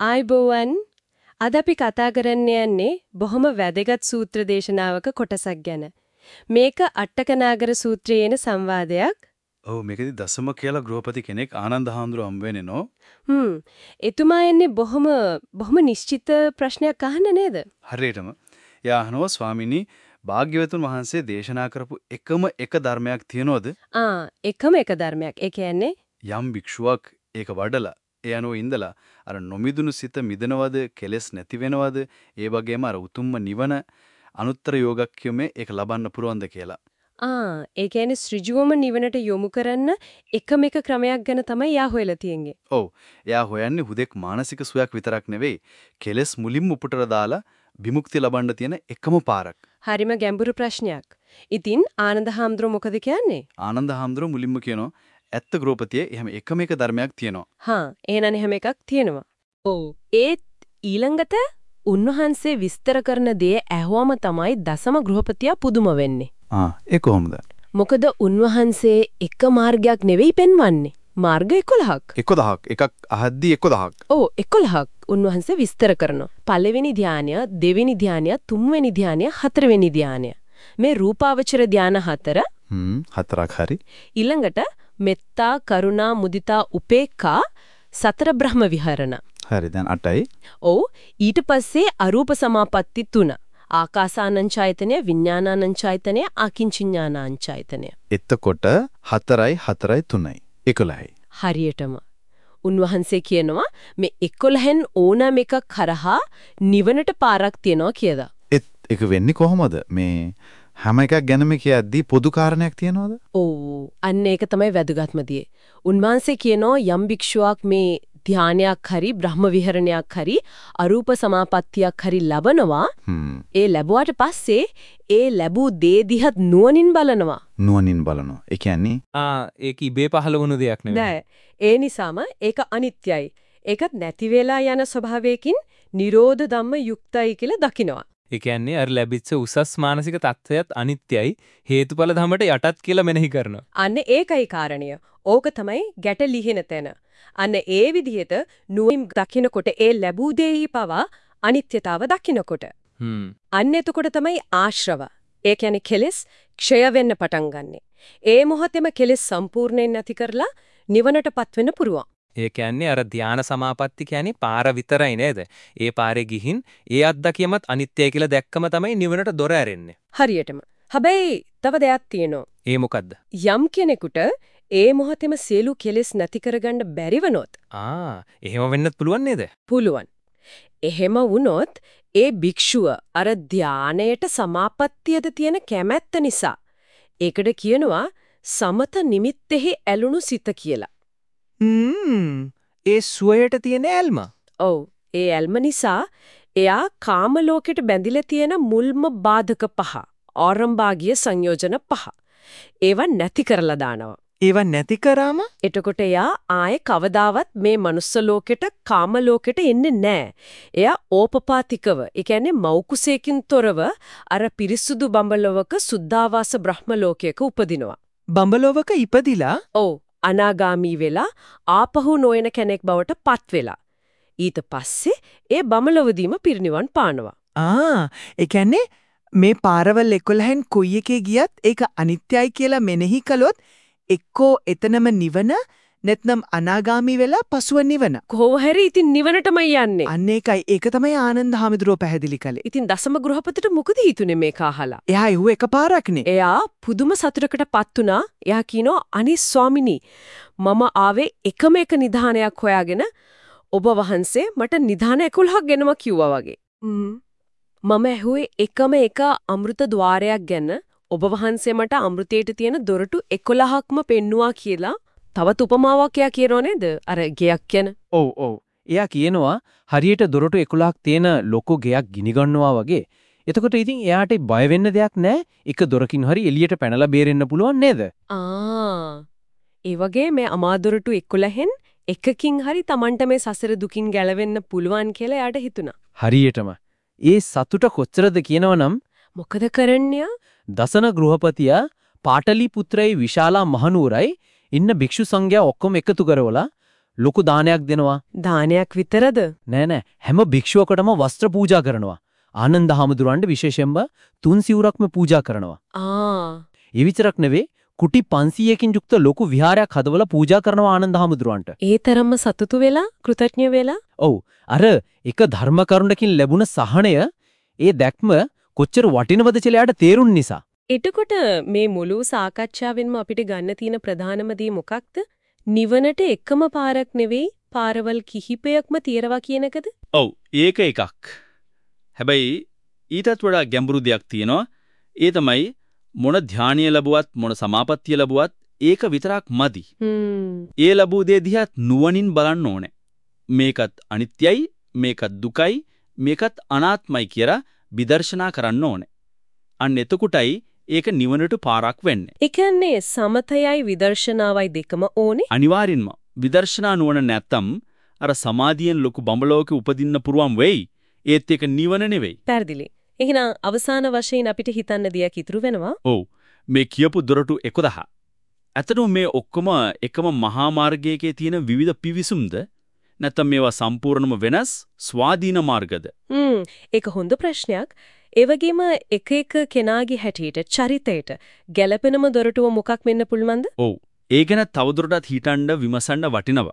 ආයිබෝවන් අද අපි කතා කරන්න යන්නේ බොහොම වැදගත් සූත්‍ර දේශනාවක කොටසක් ගැන. මේක අට්ටකනාගර සූත්‍රයේන සංවාදයක්. ඔව් මේකෙදි දසම කියලා ගෘහපති කෙනෙක් ආනන්ද හාමුදුරුව හම්බ වෙන්නේ නෝ. හ්ම්. එතුමා එන්නේ බොහොම බොහොම නිශ්චිත ප්‍රශ්නයක් අහන්න නේද? හරියටම. යා අහනවා ස්වාමීනි භාග්‍යවතුන් වහන්සේ දේශනා කරපු එකම එක ධර්මයක් තියනවද? ආ එකම එක ධර්මයක්. ඒ කියන්නේ යම් භික්ෂුවක් ඒක වඩලා ඒ අනුව ඉඳලා අර නොමිදුණු සිත මිදනවද කෙලෙස් නැති වෙනවද ඒ වගේම අර උතුම්ම නිවන අනුත්තර යෝගක්‍යමේ ඒක ලබන්න පුරවන්ද කියලා. ආ ඒ කියන්නේ ඍජුවම නිවනට යොමු කරන්න එකම එක ක්‍රමයක් ගැන තමයි යා හොයලා තියෙන්නේ. ඔව්. එයා හොයන්නේ හුදෙක් මානසික සුවයක් විතරක් නෙවෙයි. කෙලෙස් මුලින්ම උපුටර දාලා විමුක්තිය ලබන්න තියෙන එකම පාරක්. හරිම ගැඹුරු ප්‍රශ්නයක්. ඉතින් ආනන්ද හාමුදුරුවෝ මොකද කියන්නේ? ආනන්ද හාමුදුරුව මුලින්ම කියනවා ඇත්ත ගෘහපතියේ එහෙම එකම එක ධර්මයක් තියෙනවා. හා එහෙනම් එහෙම එකක් තියෙනවා. ඔව්. ඒත් ඊළඟට උන්වහන්සේ විස්තර කරන දේ ඇහුවම තමයි දසම ගෘහපතියා පුදුම වෙන්නේ. ආ ඒ කොහොමද? මොකද උන්වහන්සේ එක මාර්ගයක් නෙවෙයි පෙන්වන්නේ. මාර්ග 11ක්. 11ක් එකක් අහද්දි 11ක්. ඔව් 11ක් උන්වහන්සේ විස්තර කරනවා. පළවෙනි ධානය, දෙවෙනි ධානය, තුන්වෙනි ධානය, හතරවෙනි ධානය. මේ රූපාවචර ධාන හතර හ්ම් හතරක් හරි. ඊළඟට මෙත්තා, කරුණා, මුදිතා, උපේක්ඛා සතර බ්‍රහ්ම විහරණ. හරි දැන් 8යි. ඔව් ඊට පස්සේ අරූප සමාපatti තුන. ආකාසානංචායතනය, විඥානානංචායතනය, අකින්චිඥානාංචායතනය. එතකොට 4යි 4යි 3යි 11යි. හරියටම උන්වහන්සේ කියනවා මේ 11න් ඕනම එකක් කරහා නිවනට පාරක් තියනවා කියලා. ඒත් ඒක වෙන්නේ කොහොමද? මේ හැම එකක් ගැනම කියද්දී පොදු කාරණයක් තියනවද? ඔව් අන්න ඒක තමයි වැදගත්ම දේ. උන්වහන්සේ කියනවා යම් භික්ෂුවක් මේ ධානයක් හරි බ්‍රහ්ම විහරණයක් හරි අරූප සමාපත්තියක් හරි ලබනවා හ්ම් ඒ ලැබුවාට පස්සේ ඒ ලැබූ දේ දිහත් නුවණින් බලනවා නුවණින් බලනවා. ඒ කියන්නේ ආ ඒක ඉබේ පහළ වුණු දෙයක් නෙවෙයි. නෑ ඒ නිසාම ඒක අනිත්‍යයි ඒකත් නැති වෙලා යන ස්වභාවයකින් නිරෝධ ධම්ම යුක්තයි කියලා දකිනවා ඒ කියන්නේ අර ලැබිච්ච උසස් මානසික தත්වයත් අනිත්‍යයි හේතුඵල ධමයට යටත් කියලා මෙනෙහි කරනවා. අන්න ඒකයි කාරණය ඕක තමයි ගැට ලිහින තැන අන්න ඒ විදිහට නුවණින් දකිනකොට ඒ ලැබූ දෙහි පවා අනිත්‍යතාව දකිනකොට හ්ම්. අන්න එතකොට තමයි ආශ්‍රව. ඒ කියන්නේ කෙලෙස් ක්ෂය වෙන්න පටන් ගන්නෙ. ඒ මොහොතේම කෙලෙස් සම්පූර්ණයෙන් නැති කරලා නිවනටපත් වෙන්න පුරුවන්. ඒ කියන්නේ අර ධානා සමාපatti කියන්නේ පාර විතරයි නේද? ඒ පාරේ ගිහින් ඒ අත්දැකීමත් අනිත්‍යයි කියලා දැක්කම තමයි නිවනට දොර ඇරෙන්නේ. හරියටම. හැබැයි තව දෙයක් තියෙනවා. ඒ මොකද්ද? යම් කෙනෙකුට ඒ මොහොතේම සියලු කෙලෙස් නැති කරගන්න බැරි වනොත් ආ එහෙම වෙන්නත් පුළුවන් නේද? පුළුවන්. එහෙම වුණොත් ඒ භික්ෂුව අර ධානයට සමාපත්තියද තියෙන කැමැත්ත නිසා ඒකට කියනවා සමත නිමිත්තෙහි ඇලුණු සිත කියලා. හ්ම්. ඒ සුවයට තියෙන ඇල්ම. ඔව් ඒ ඇල්ම නිසා එයා කාම ලෝකෙට බැඳිලා තියෙන මුල්ම බාධක පහ ආරම්භාගිය සංයෝජන පහ ඒවා නැති කරලා දානවා. ඒව නැති කරාම එතකොට එයා ආයේ කවදාවත් මේ මනුස්ස ලෝකෙට කාම ලෝකෙට එන්නේ නැහැ. එයා ඕපපාතිකව, ඒ කියන්නේ මෞකුසයකින් තොරව අර පිරිසුදු බඹලවක සුද්ධාවාස බ්‍රහ්ම ලෝකයක උපදිනවා. බඹලොවක ඉපදිලා ඔව් අනාගාමී වෙලා ආපහු නොයන කෙනෙක් බවට පත් වෙලා. ඊට පස්සේ ඒ බඹලවදීම පිරිනිවන් පානවා. ආ ඒ කියන්නේ මේ පාරවල් 11න් කොයි එකේ ගියත් ඒක අනිත්‍යයි කියලා මෙනෙහි කළොත් එක්කෝ එතනම නිවන නැත්නම් අනාගාමි වෙලා පසුව නිවන. කොහොම හරි ඉතින් නිවනටමයි යන්නේ. අන්න ඒකයි ඒක තමයි ආනන්ද හාමුදුරුව පැහැදිලි කළේ. ඉතින් දසම ගෘහපතිට මොකද හිතුනේ මේක අහලා? එයා එහුව එකපාරක්නේ. එයා පුදුම සතුටකටපත් වුණා. එයා කියනවා අනිස් ස්වාමිනී මම ආවේ එකම එක නිධානයක් හොයාගෙන ඔබ වහන්සේ මට නිධාන 11ක් ගෙනම කිව්වා වගේ. මම ඇහුවේ එකම එක අමෘත ద్వාරයක් ගැන ඔබ වහන්සේ මට අමෘතයට තියෙන දොරටු 11ක්ම පෙන්නවා කියලා තවත් උපමාවක් එයා කියනෝ නේද? අර ගෙයක් ගැන. ඔව් ඔව්. එයා කියනවා හරියට දොරටු 11ක් තියෙන ලොකු ගෙයක් ගිනි ගන්නවා වගේ. එතකොට ඉතින් එයාට බය වෙන්න දෙයක් නැහැ. එක දොරකින් හරි එළියට පැනලා බේරෙන්න පුළුවන් නේද? ආ. ඒ වගේ මේ අමාදොරටු 11න් එකකින් හරි Tamanට මේ සසර දුකින් ගැලවෙන්න පුළුවන් කියලා එයාට හිතුණා. හරියටම. ඒ සතුට කොච්චරද කියනවනම් මොකද කරන්නේ? දසන ලොකු දානයක් දෙනවා. දානයක් විතරද? නෑ නෑ හැම භික්ෂුවකටම වස්ත්‍ර පූජා කරනවා. ආනන්ද හාමුදුරන්ට විශේෂයෙන්ම තුන් සිවුරක්ම පූජා කරනවා. ආ ඒ විතරක් නෙවෙයි කුටි 500කින් යුක්ත ලොකු විහාරයක් හදවලා පූජා කරනවා ආනන්ද හාමුදුරන්ට. ඒ තරම්ම සතුටු වෙලා කෘතඥ වෙලා ඔව් අර එක ධර්ම කරුණකින් ලැබුණ සහනය ඒ දැක්ම කොච්චර වටිනවද කියලා යාට තේරුන් නිසා. එතකොට මේ මුළු සාකච්ඡාවෙන්ම අපිට ගන්න තියෙන ප්‍රධානම දේ මොකක්ද? නිවනට එකම පාරක් නෙවෙයි පාරවල් කිහිපයක්ම තියරවා කියන එකද? ඔව් ඒක එකක්. හැබැයි ඊටත් වඩා ගැඹුරු දෙයක් තියෙනවා. ඒ තමයි මොන ධානීය ලැබුවත් මොන සමාපත්තිය ලැබුවත් ඒක විතරක් මදි. ඒ ලැබූ දේ දිහා නුවණින් බලන්න ඕනේ. මේකත් අනිත්‍යයි, මේකත් දුකයි, මේකත් අනාත්මයි කියලා විදර්ශනා කරන්න ඕනේ. අන්න එතකොටයි ඒක නිවනට පාරක් වෙන්නේ. ඒ කියන්නේ සමතයයි විදර්ශනාවයි දෙකම ඕනේ. අනිවාර්යෙන්ම විදර්ශනා නුවණ නැත්තම් අර සමාධියෙන් ලොකු බඹලෝකෙ උපදින්න පුරුවන් වෙයි. ඒත් ඒක නිවන නෙවෙයි. පැහැදිලි. එහෙනම් අවසාන වශයෙන් අපිට හිතන්න දෙයක් ඉතුරු වෙනවා. ඔව් මේ කියපු දොරටු 11. ඇත්තටම මේ ඔක්කොම එකම මහා මාර්ගයේ තියෙන විවිධ පිවිසුම්ද නැත්නම් මේවා සම්පූර්ණම වෙනස් ස්වාධීන මාර්ගද? හ්ම් ඒක හොඳ ප්‍රශ්නයක්. ඒ වගේම එක එක කෙනාගේ හැටියට චරිතයට ගැළපෙනම දොරටුව මොකක් වෙන්න පුළුවන්ද? ඔව්. ඒ ගැන තවදුරටත් හිතන්න විමසන්න වටිනවා.